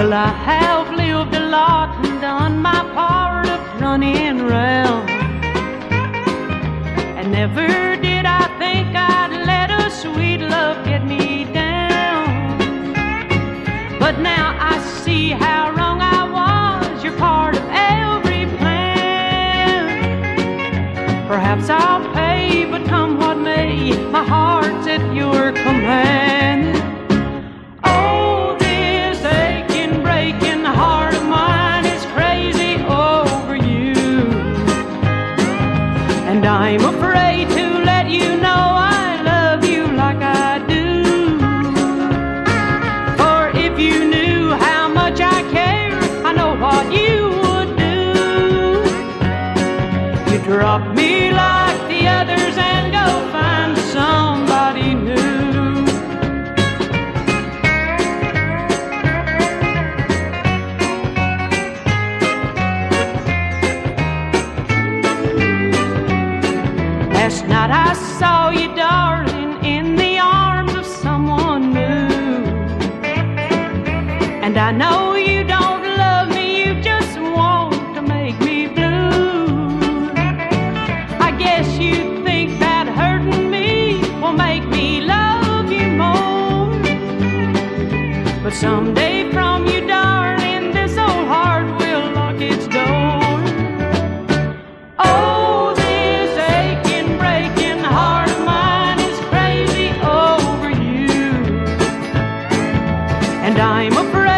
Well, I have lived a lot and done my part of running around. And never did I think I'd let a sweet love get me down. But now I see how wrong I was. You're part of every plan. Perhaps I'll pay, but come what may, my heart's you knew how much I care, I know what you would do. You drop me like the others and go find somebody new. Last night I saw you, darling, And I know you don't love me, you just want to make me blue. I guess you think that hurting me will make me love you more. But someday